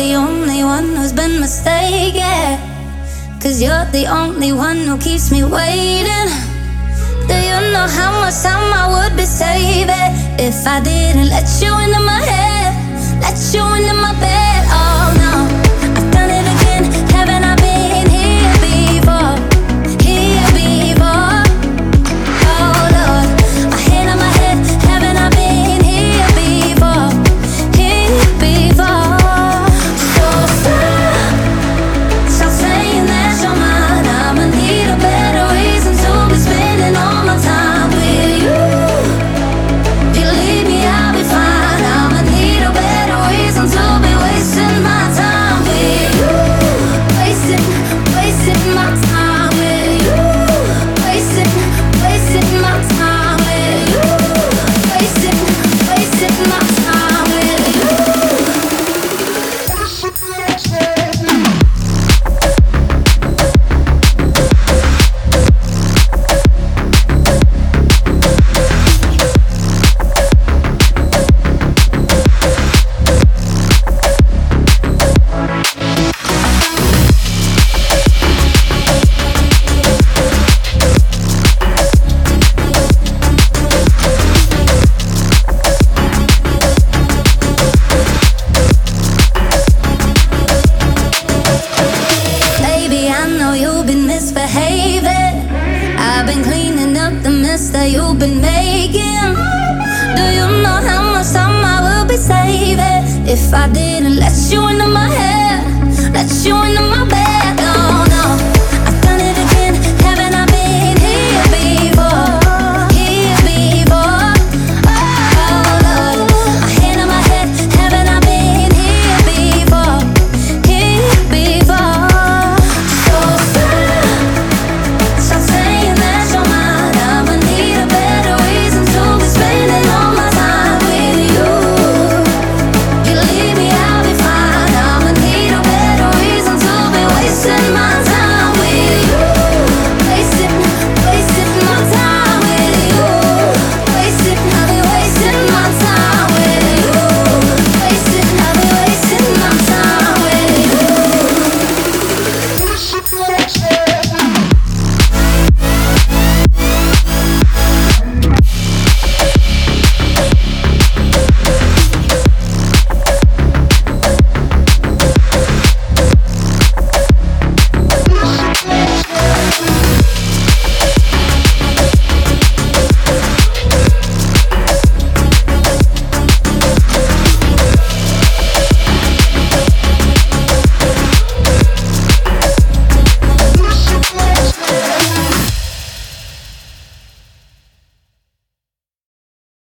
the only one who's been mistaken. Cause you're the only one who keeps me waiting. Do you know how much time I would be saving if I didn't let you into my head, let you into that you've been making. Do you know how much time I will be saving if I did?